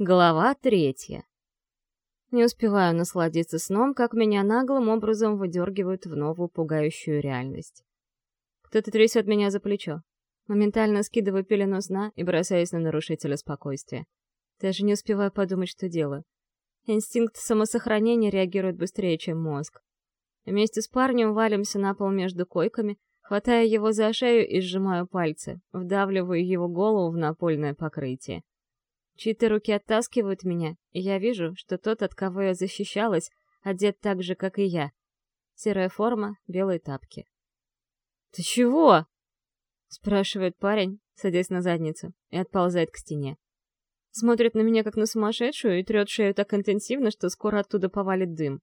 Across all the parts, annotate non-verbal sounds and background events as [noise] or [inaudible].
Глава третья. Не успеваю насладиться сном, как меня наглым образом выдергивают в новую пугающую реальность. Кто-то трясет меня за плечо. Моментально скидываю пелену сна и бросаюсь на нарушителя спокойствия. Даже не успеваю подумать, что делаю. Инстинкт самосохранения реагирует быстрее, чем мозг. Вместе с парнем валимся на пол между койками, хватая его за шею и сжимаю пальцы, вдавливаю его голову в напольное покрытие. Чьи-то руки оттаскивают меня, и я вижу, что тот, от кого я защищалась, одет так же, как и я. Серая форма, белые тапки. «Ты чего?» — спрашивает парень, садясь на задницу, и отползает к стене. Смотрит на меня, как на сумасшедшую, и трет шею так интенсивно, что скоро оттуда повалит дым.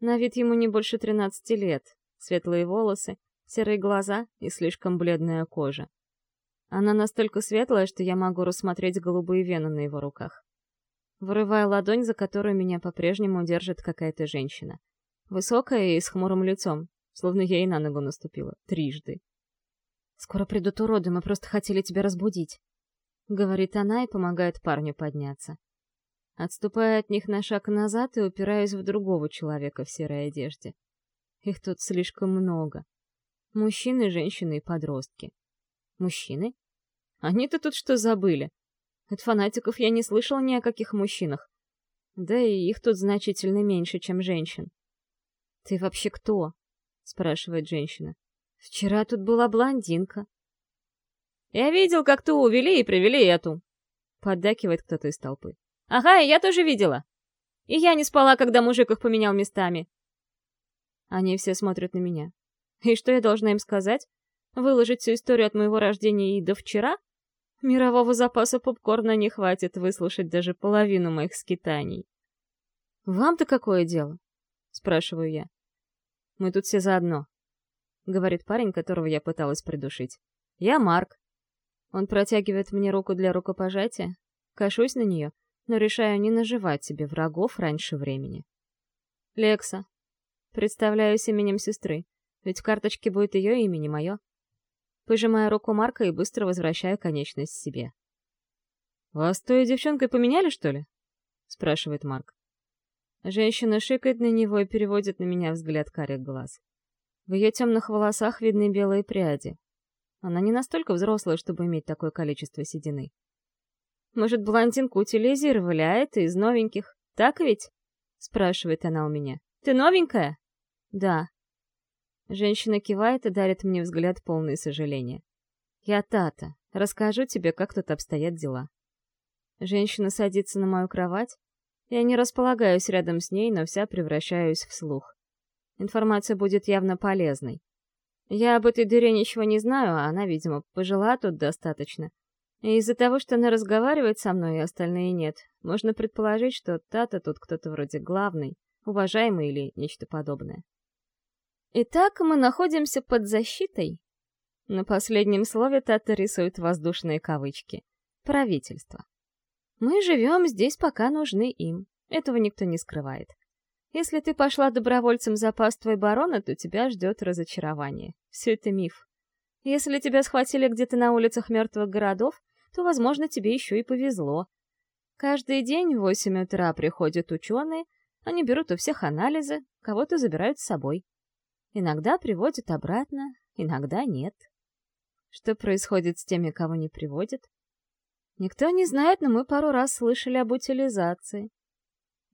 На вид ему не больше тринадцати лет. Светлые волосы, серые глаза и слишком бледная кожа. Она настолько светлая, что я могу рассмотреть голубые вены на его руках. Вырываю ладонь, за которую меня по-прежнему держит какая-то женщина. Высокая и с хмурым лицом, словно я ей на ногу наступила. Трижды. «Скоро придут уроды, мы просто хотели тебя разбудить», — говорит она и помогает парню подняться. Отступая от них на шаг назад и упираюсь в другого человека в серой одежде. Их тут слишком много. Мужчины, женщины и подростки. Мужчины? Они-то тут что забыли? От фанатиков я не слышал ни о каких мужчинах. Да и их тут значительно меньше, чем женщин. «Ты вообще кто?» — спрашивает женщина. «Вчера тут была блондинка». «Я видел, как ту увели и привели эту», — поддакивает кто-то из толпы. «Ага, я тоже видела. И я не спала, когда мужик их поменял местами». Они все смотрят на меня. И что я должна им сказать? Выложить всю историю от моего рождения и до вчера? Мирового запаса попкорна не хватит выслушать даже половину моих скитаний. «Вам-то какое дело?» — спрашиваю я. «Мы тут все заодно», — говорит парень, которого я пыталась придушить. «Я Марк». Он протягивает мне руку для рукопожатия, кашусь на нее, но решаю не наживать себе врагов раньше времени. «Лекса». Представляюсь именем сестры, ведь в карточке будет ее имя, не мое. Пожимаю руку Марка и быстро возвращаю конечность себе. «Вас той девчонкой поменяли, что ли?» — спрашивает Марк. Женщина шикает на него и переводит на меня взгляд карих глаз. В ее темных волосах видны белые пряди. Она не настолько взрослая, чтобы иметь такое количество седины. Может, блондинку утилизировали, а это из новеньких. Так ведь? Спрашивает она у меня. Ты новенькая? Да. Женщина кивает и дарит мне взгляд полный сожаления. «Я Тата. Расскажу тебе, как тут обстоят дела». Женщина садится на мою кровать. Я не располагаюсь рядом с ней, но вся превращаюсь в слух. Информация будет явно полезной. Я об этой дыре ничего не знаю, а она, видимо, пожила тут достаточно. И из-за того, что она разговаривает со мной, и остальные нет, можно предположить, что Тата тут кто-то вроде главный, уважаемый или нечто подобное. Итак, мы находимся под защитой. На последнем слове Тата рисует воздушные кавычки. Правительство. Мы живем здесь, пока нужны им. Этого никто не скрывает. Если ты пошла добровольцем за паствой барона, то тебя ждет разочарование. Все это миф. Если тебя схватили где-то на улицах мертвых городов, то, возможно, тебе еще и повезло. Каждый день в 8 утра приходят ученые, они берут у всех анализы, кого-то забирают с собой. Иногда приводят обратно, иногда нет. Что происходит с теми, кого не приводят? Никто не знает, но мы пару раз слышали об утилизации.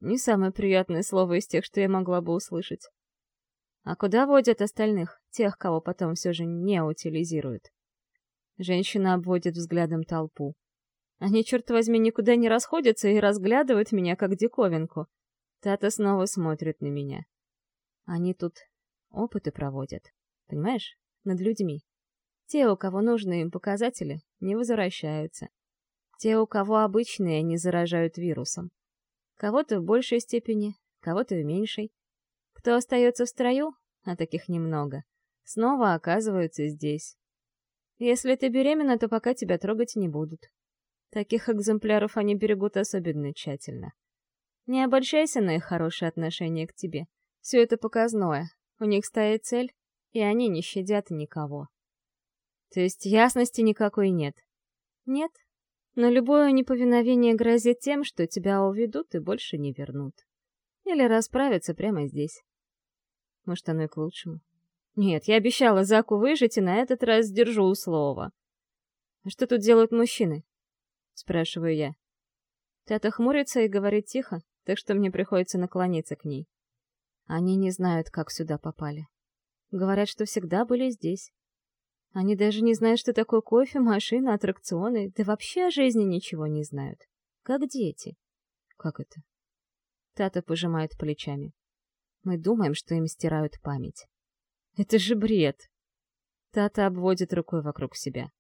Не самое приятное слово из тех, что я могла бы услышать. А куда водят остальных, тех, кого потом все же не утилизируют? Женщина обводит взглядом толпу. Они, черт возьми, никуда не расходятся и разглядывают меня, как диковинку. Тата снова смотрит на меня. Они тут опыты проводят. Понимаешь? Над людьми. Те, у кого нужны им показатели, не возвращаются. Те, у кого обычные, не заражают вирусом. Кого-то в большей степени, кого-то в меньшей. Кто остается в строю, а таких немного, снова оказываются здесь. Если ты беременна, то пока тебя трогать не будут. Таких экземпляров они берегут особенно тщательно. Не обольщайся на их хорошее отношение к тебе. Все это показное, у них стоит цель, и они не щадят никого. То есть ясности никакой нет? Нет? Но любое неповиновение грозит тем, что тебя уведут и больше не вернут. Или расправятся прямо здесь. Может, оно и к лучшему. Нет, я обещала Заку выжить, и на этот раз сдержу слово. А что тут делают мужчины? Спрашиваю я. Тата хмурится и говорит тихо, так что мне приходится наклониться к ней. Они не знают, как сюда попали. Говорят, что всегда были здесь. Они даже не знают, что такое кофе, машина, аттракционы, да вообще о жизни ничего не знают. Как дети. Как это? Тата пожимает плечами. Мы думаем, что им стирают память. Это же бред. Тата обводит рукой вокруг себя.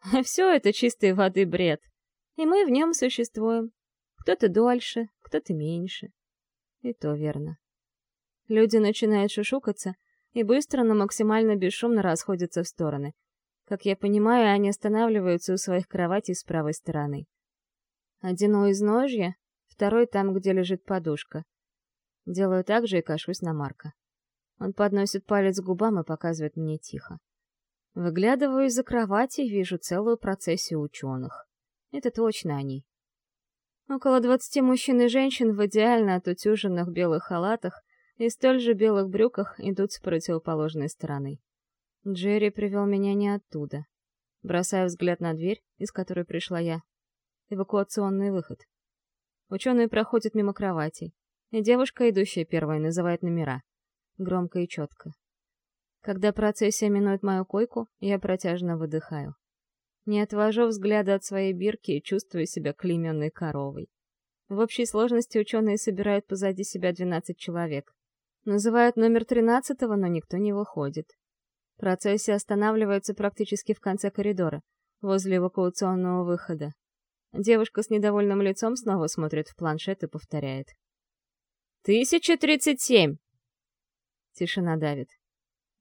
[laughs] А все это чистой воды бред. И мы в нем существуем. Кто-то дольше, кто-то меньше. И то верно. Люди начинают шушукаться и быстро, но максимально бесшумно расходятся в стороны. Как я понимаю, они останавливаются у своих кроватей с правой стороны. Один у изножья, второй там, где лежит подушка. Делаю так же и кашусь на Марка. Он подносит палец к губам и показывает мне тихо. Выглядываю из-за кровати и вижу целую процессию ученых. Это точно они. Около двадцати мужчин и женщин в идеально отутюженных белых халатах и столь же белых брюках идут с противоположной стороны. Джерри привел меня не оттуда. Бросаю взгляд на дверь, из которой пришла я. Эвакуационный выход. Ученые проходят мимо кроватей, и девушка, идущая первой, называет номера. Громко и четко. Когда процессия минует мою койку, я протяжно выдыхаю. Не отвожу взгляда от своей бирки и чувствую себя клейменной коровой. В общей сложности ученые собирают позади себя 12 человек. Называют номер 13 но никто не выходит. Процессия останавливается практически в конце коридора, возле эвакуационного выхода. Девушка с недовольным лицом снова смотрит в планшет и повторяет. «Тысяча тридцать семь!» Тишина давит.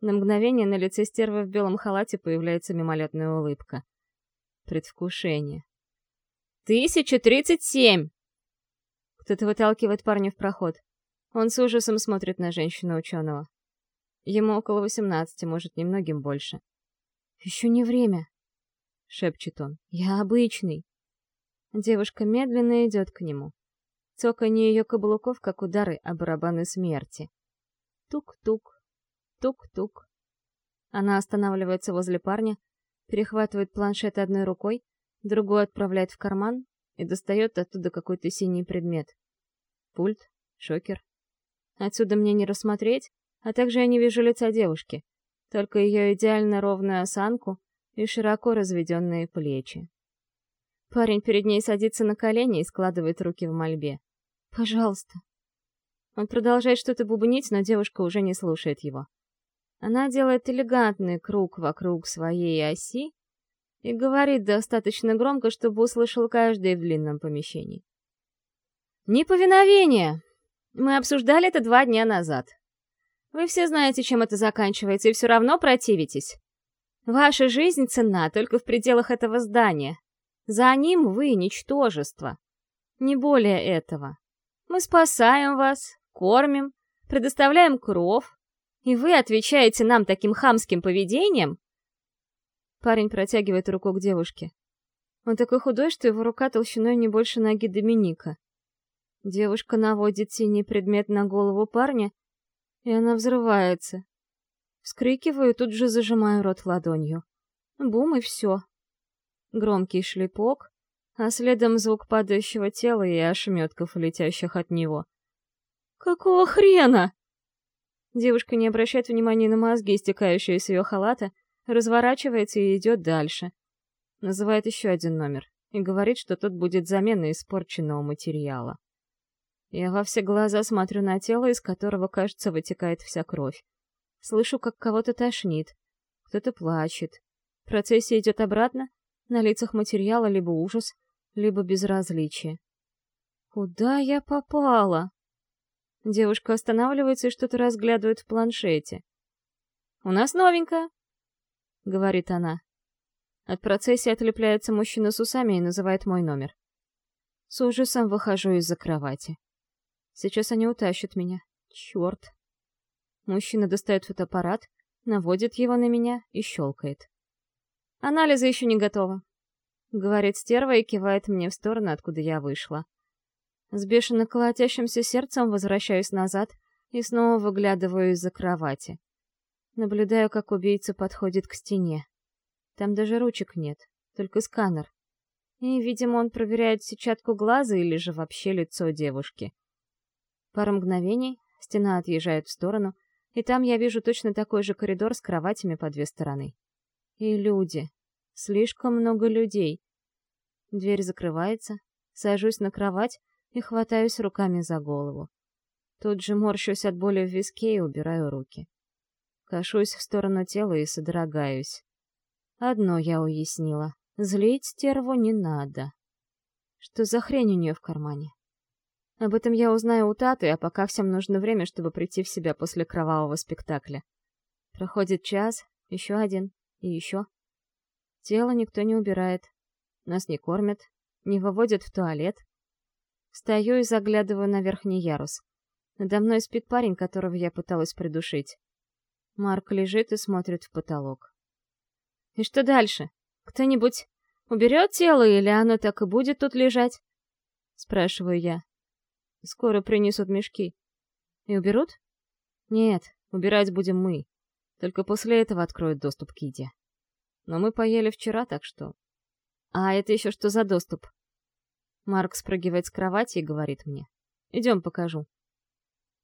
На мгновение на лице стервы в белом халате появляется мимолетная улыбка предвкушение. «Тысяча тридцать семь!» Кто-то выталкивает парня в проход. Он с ужасом смотрит на женщину-ученого. Ему около восемнадцати, может, немногим больше. «Еще не время», — шепчет он. «Я обычный». Девушка медленно идет к нему. Цоканье ее каблуков, как удары о барабаны смерти. Тук-тук, тук-тук. Она останавливается возле парня, перехватывает планшет одной рукой, другой отправляет в карман и достает оттуда какой-то синий предмет. Пульт, шокер. Отсюда мне не рассмотреть, а также я не вижу лица девушки, только ее идеально ровную осанку и широко разведенные плечи. Парень перед ней садится на колени и складывает руки в мольбе. «Пожалуйста». Он продолжает что-то бубнить, но девушка уже не слушает его. Она делает элегантный круг вокруг своей оси и говорит достаточно громко, чтобы услышал каждый в длинном помещении. «Неповиновение! Мы обсуждали это два дня назад. Вы все знаете, чем это заканчивается, и все равно противитесь. Ваша жизнь ценна только в пределах этого здания. За ним вы — ничтожество. Не более этого. Мы спасаем вас, кормим, предоставляем кров, и вы отвечаете нам таким хамским поведением? Парень протягивает руку к девушке. Он такой худой, что его рука толщиной не больше ноги Доминика. Девушка наводит синий предмет на голову парня, и она взрывается. Вскрикиваю, тут же зажимаю рот ладонью. Бум, и все. Громкий шлепок, а следом звук падающего тела и ошметков, летящих от него. «Какого хрена?» Девушка не обращает внимания на мозги, истекающие с ее халата, разворачивается и идет дальше. Называет еще один номер и говорит, что тот будет заменой испорченного материала. Я во все глаза смотрю на тело, из которого, кажется, вытекает вся кровь. Слышу, как кого-то тошнит. Кто-то плачет. Процессия идет обратно, на лицах материала либо ужас, либо безразличие. Куда я попала? Девушка останавливается и что-то разглядывает в планшете. «У нас новенькая», — говорит она. От процессии отлепляется мужчина с усами и называет мой номер. С ужасом выхожу из-за кровати. Сейчас они утащат меня. Черт. Мужчина достает фотоаппарат, наводит его на меня и щелкает. Анализы еще не готовы. говорит стерва и кивает мне в сторону, откуда я вышла. С бешено колотящимся сердцем возвращаюсь назад и снова выглядываю из-за кровати. Наблюдаю, как убийца подходит к стене. Там даже ручек нет, только сканер. И, видимо, он проверяет сетчатку глаза или же вообще лицо девушки. Пару мгновений, стена отъезжает в сторону, и там я вижу точно такой же коридор с кроватями по две стороны. И люди. Слишком много людей. Дверь закрывается, сажусь на кровать и хватаюсь руками за голову. Тут же морщусь от боли в виске и убираю руки. Кашусь в сторону тела и содрогаюсь. Одно я уяснила. Злить стерву не надо. Что за хрень у нее в кармане? Об этом я узнаю у Таты, а пока всем нужно время, чтобы прийти в себя после кровавого спектакля. Проходит час, еще один и еще. Тело никто не убирает. Нас не кормят, не выводят в туалет. Стою и заглядываю на верхний ярус. Надо мной спит парень, которого я пыталась придушить. Марк лежит и смотрит в потолок. «И что дальше? Кто-нибудь уберет тело, или оно так и будет тут лежать?» Спрашиваю я. «Скоро принесут мешки. И уберут?» «Нет, убирать будем мы. Только после этого откроют доступ к еде. Но мы поели вчера, так что...» «А это еще что за доступ?» Марк спрыгивает с кровати и говорит мне. «Идем, покажу».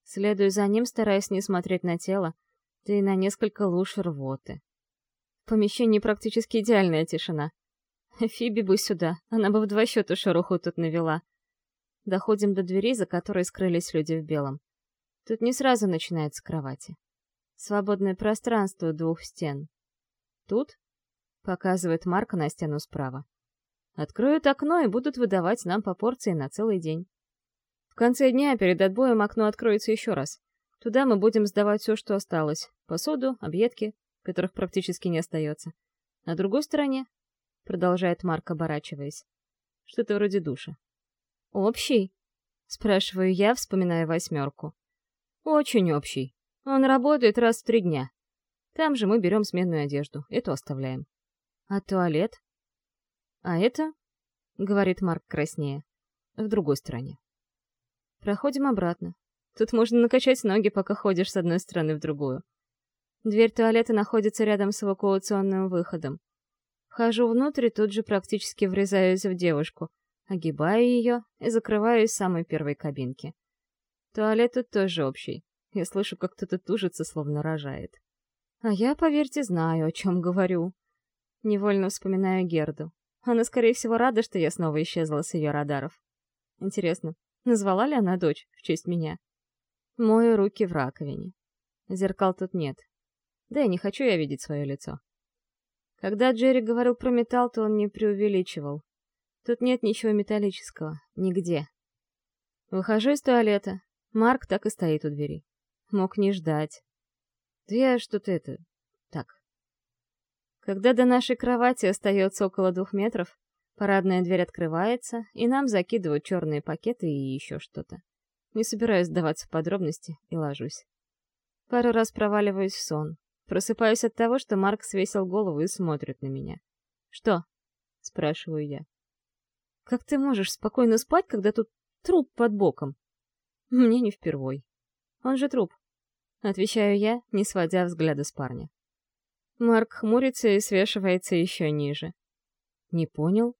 Следую за ним, стараясь не смотреть на тело, да и на несколько луж рвоты. В помещении практически идеальная тишина. Фиби бы сюда, она бы в два счета шеруху тут навела. Доходим до двери, за которой скрылись люди в белом. Тут не сразу начинается кровати. Свободное пространство двух стен. Тут, показывает Марк на стену справа. Откроют окно и будут выдавать нам по порции на целый день. В конце дня перед отбоем окно откроется еще раз. Туда мы будем сдавать все, что осталось. Посуду, объедки, которых практически не остается. На другой стороне, продолжает Марк, оборачиваясь, что-то вроде душа. «Общий?» — спрашиваю я, вспоминая восьмерку. «Очень общий. Он работает раз в три дня. Там же мы берем сменную одежду, эту оставляем. А туалет? А это, — говорит Марк краснее, — в другой стороне. Проходим обратно. Тут можно накачать ноги, пока ходишь с одной стороны в другую. Дверь туалета находится рядом с эвакуационным выходом. Вхожу внутрь и тут же практически врезаюсь в девушку, огибаю ее и закрываю из самой первой кабинки. Туалет тут тоже общий. Я слышу, как кто-то тужится, словно рожает. А я, поверьте, знаю, о чем говорю. Невольно вспоминаю Герду. Она, скорее всего, рада, что я снова исчезла с ее радаров. Интересно, Назвала ли она дочь в честь меня? Мою руки в раковине. Зеркал тут нет. Да и не хочу я видеть свое лицо. Когда Джерри говорил про металл, то он не преувеличивал. Тут нет ничего металлического. Нигде. Выхожу из туалета. Марк так и стоит у двери. Мог не ждать. Две что-то это... Так. Когда до нашей кровати остается около двух метров, Парадная дверь открывается, и нам закидывают черные пакеты и еще что-то. Не собираюсь сдаваться в подробности и ложусь. Пару раз проваливаюсь в сон. Просыпаюсь от того, что Марк свесил голову и смотрит на меня. «Что?» — спрашиваю я. «Как ты можешь спокойно спать, когда тут труп под боком?» «Мне не впервой. Он же труп», — отвечаю я, не сводя взгляда с парня. Марк хмурится и свешивается еще ниже. «Не понял?»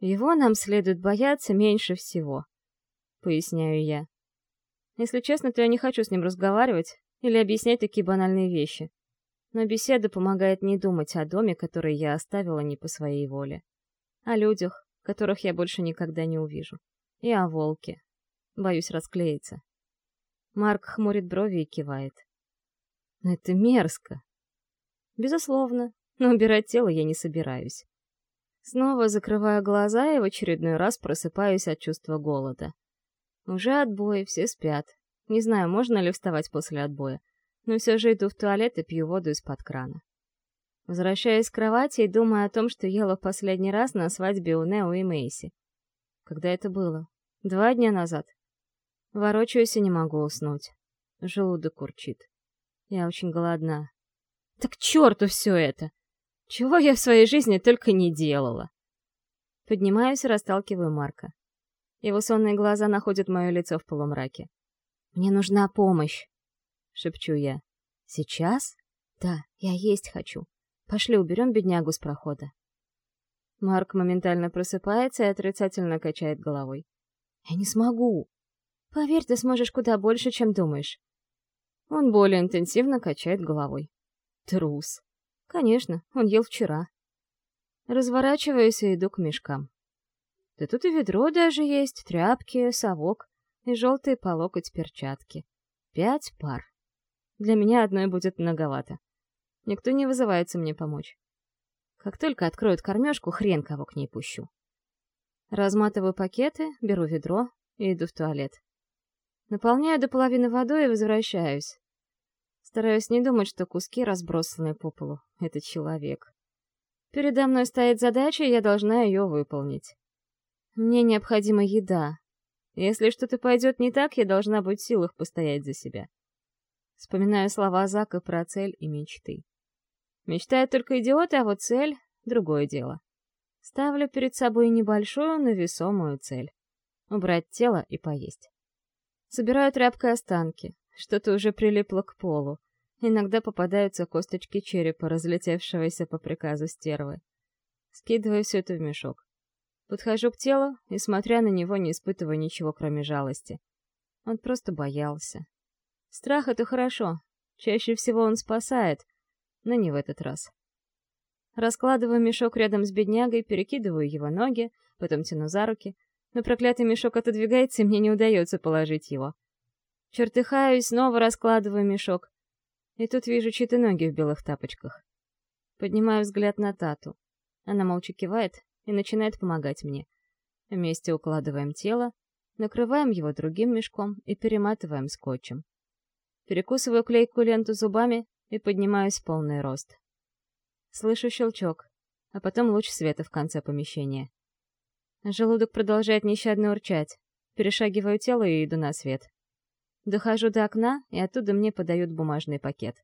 Его нам следует бояться меньше всего, поясняю я. Если честно, то я не хочу с ним разговаривать или объяснять такие банальные вещи. Но беседа помогает не думать о доме, который я оставила не по своей воле. О людях, которых я больше никогда не увижу. И о волке. Боюсь расклеиться. Марк хмурит брови и кивает. Это мерзко. Безусловно, но убирать тело я не собираюсь. Снова закрываю глаза и в очередной раз просыпаюсь от чувства голода. Уже отбой, все спят. Не знаю, можно ли вставать после отбоя, но все же иду в туалет и пью воду из-под крана. Возвращаюсь к кровати и думаю о том, что ела в последний раз на свадьбе у Нео и Мейси. Когда это было? Два дня назад. Ворочаюсь и не могу уснуть. Желудок урчит. Я очень голодна. Так черту все это! Чего я в своей жизни только не делала. Поднимаюсь и расталкиваю Марка. Его сонные глаза находят мое лицо в полумраке. «Мне нужна помощь!» — шепчу я. «Сейчас?» «Да, я есть хочу. Пошли уберем беднягу с прохода». Марк моментально просыпается и отрицательно качает головой. «Я не смогу!» «Поверь, ты сможешь куда больше, чем думаешь». Он более интенсивно качает головой. Трус. Конечно, он ел вчера. Разворачиваюсь и иду к мешкам. Да тут и ведро даже есть, тряпки, совок и желтые по локоть перчатки. Пять пар. Для меня одной будет многовато. Никто не вызывается мне помочь. Как только откроют кормежку, хрен кого к ней пущу. Разматываю пакеты, беру ведро и иду в туалет. Наполняю до половины водой и возвращаюсь. Стараюсь не думать, что куски, разбросанные по полу, — это человек. Передо мной стоит задача, и я должна ее выполнить. Мне необходима еда. Если что-то пойдет не так, я должна быть в силах постоять за себя. Вспоминаю слова Зака про цель и мечты. Мечтают только идиоты, а вот цель — другое дело. Ставлю перед собой небольшую, но весомую цель. Убрать тело и поесть. Собираю тряпкой останки. Что-то уже прилипло к полу. Иногда попадаются косточки черепа, разлетевшегося по приказу стервы. Скидываю все это в мешок. Подхожу к телу и, смотря на него, не испытываю ничего, кроме жалости. Он просто боялся. Страх — это хорошо. Чаще всего он спасает, но не в этот раз. Раскладываю мешок рядом с беднягой, перекидываю его ноги, потом тяну за руки, но проклятый мешок отодвигается, и мне не удается положить его. Чертыхаюсь, снова раскладываю мешок. И тут вижу чьи-то ноги в белых тапочках. Поднимаю взгляд на Тату. Она молча кивает и начинает помогать мне. Вместе укладываем тело, накрываем его другим мешком и перематываем скотчем. Перекусываю клейкую ленту зубами и поднимаюсь в полный рост. Слышу щелчок, а потом луч света в конце помещения. Желудок продолжает нещадно урчать. Перешагиваю тело и иду на свет. Дохожу до окна, и оттуда мне подают бумажный пакет.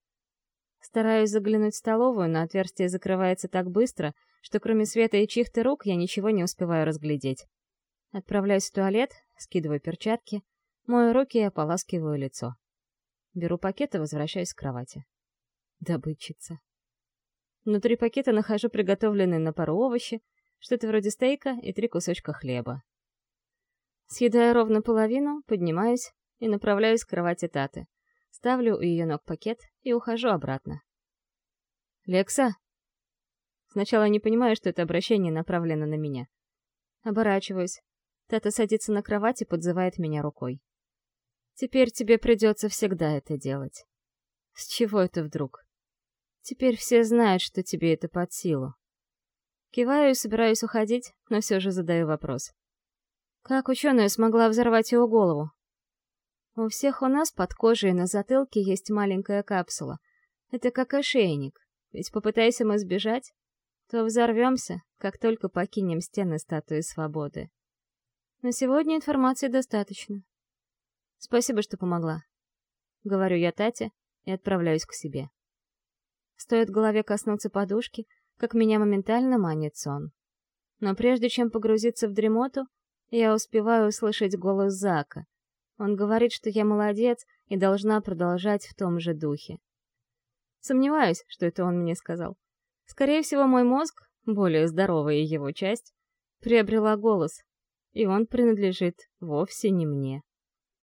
Стараюсь заглянуть в столовую, но отверстие закрывается так быстро, что кроме света и чьих-то рук я ничего не успеваю разглядеть. Отправляюсь в туалет, скидываю перчатки, мою руки и ополаскиваю лицо. Беру пакет и возвращаюсь к кровати. Добытчица. Внутри пакета нахожу приготовленные на пару овощи, что-то вроде стейка и три кусочка хлеба. Съедаю ровно половину, поднимаюсь, и направляюсь к кровати Таты. Ставлю у ее ног пакет и ухожу обратно. «Лекса?» Сначала не понимаю, что это обращение направлено на меня. Оборачиваюсь. Тата садится на кровать и подзывает меня рукой. «Теперь тебе придется всегда это делать». «С чего это вдруг?» «Теперь все знают, что тебе это под силу». Киваю и собираюсь уходить, но все же задаю вопрос. Как ученая смогла взорвать его голову? У всех у нас под кожей на затылке есть маленькая капсула. Это как ошейник. Ведь попытайся мы сбежать, то взорвемся, как только покинем стены статуи свободы. На сегодня информации достаточно. Спасибо, что помогла. Говорю я Тате и отправляюсь к себе. Стоит голове коснуться подушки, как меня моментально манит сон. Но прежде чем погрузиться в дремоту, я успеваю услышать голос Зака, он говорит, что я молодец и должна продолжать в том же духе. Сомневаюсь, что это он мне сказал. Скорее всего, мой мозг, более здоровая его часть, приобрела голос, и он принадлежит вовсе не мне.